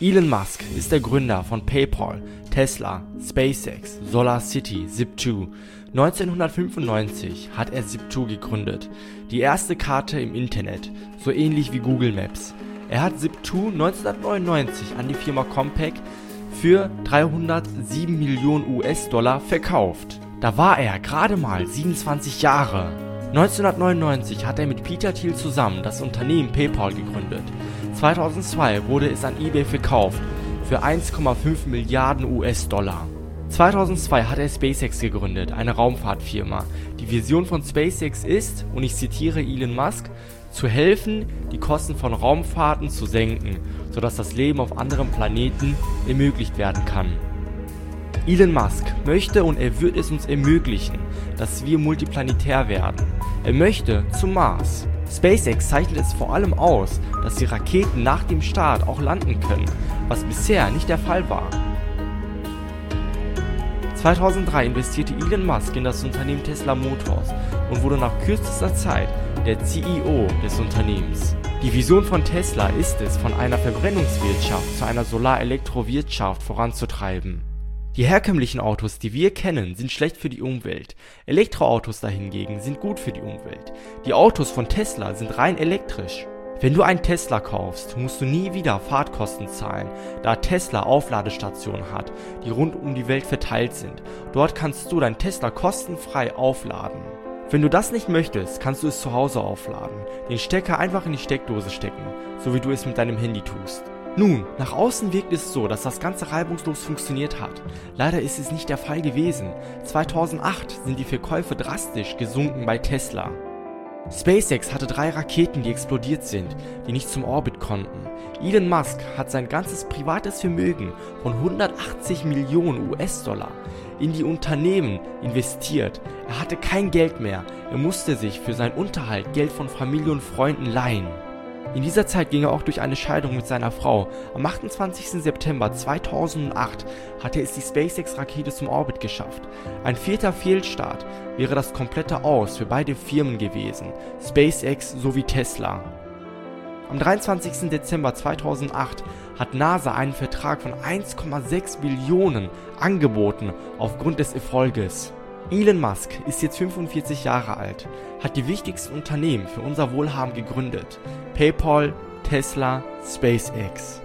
Elon Musk ist der Gründer von PayPal, Tesla, SpaceX, SolarCity, Zip2. 1995 hat er Zip2 gegründet, die erste Karte im Internet, so ähnlich wie Google Maps. Er hat Zip2 1999 an die Firma Compaq für 307 Millionen US-Dollar verkauft. Da war er gerade mal 27 Jahre. 1999 hat er mit Peter Thiel zusammen das Unternehmen PayPal gegründet. 2002 wurde es an eBay verkauft für 1,5 Milliarden US-Dollar. 2002 hat er SpaceX gegründet, eine Raumfahrtfirma. Die Vision von SpaceX ist, und ich zitiere Elon Musk, zu helfen, die Kosten von Raumfahrten zu senken, sodass das Leben auf anderen Planeten ermöglicht werden kann. Elon Musk möchte und er wird es uns ermöglichen, dass wir multiplanetär werden. Er möchte zum Mars. SpaceX zeichnet es vor allem aus, dass die Raketen nach dem Start auch landen können, was bisher nicht der Fall war. 2003 investierte Elon Musk in das Unternehmen Tesla Motors und wurde nach kürzester Zeit der CEO des Unternehmens. Die Vision von Tesla ist es, von einer Verbrennungswirtschaft zu einer Solar-Elektro-Wirtschaft voranzutreiben. Die herkömmlichen Autos, die wir kennen, sind schlecht für die Umwelt. Elektroautos dahingegen sind gut für die Umwelt. Die Autos von Tesla sind rein elektrisch. Wenn du einen Tesla kaufst, musst du nie wieder Fahrtkosten zahlen, da Tesla Aufladestationen hat, die rund um die Welt verteilt sind. Dort kannst du dein Tesla kostenfrei aufladen. Wenn du das nicht möchtest, kannst du es zu Hause aufladen. Den Stecker einfach in die Steckdose stecken, so wie du es mit deinem Handy tust. Nun, nach außen wirkt es so, dass das Ganze reibungslos funktioniert hat. Leider ist es nicht der Fall gewesen. 2008 sind die Verkäufe drastisch gesunken bei Tesla. SpaceX hatte drei Raketen, die explodiert sind, die nicht zum Orbit konnten. Elon Musk hat sein ganzes privates Vermögen von 180 Millionen US-Dollar in die Unternehmen investiert. Er hatte kein Geld mehr. Er musste sich für seinen Unterhalt Geld von Familie und Freunden leihen. In dieser Zeit ging er auch durch eine Scheidung mit seiner Frau. Am 28. September 2008 hatte es die SpaceX-Rakete zum Orbit geschafft. Ein vierter Fehlstart wäre das komplette Aus für beide Firmen gewesen, SpaceX sowie Tesla. Am 23. Dezember 2008 hat NASA einen Vertrag von 1,6 Billionen angeboten aufgrund des Erfolges. Elon Musk ist jetzt 45 Jahre alt, hat die wichtigsten Unternehmen für unser Wohlhaben gegründet: PayPal, Tesla, SpaceX.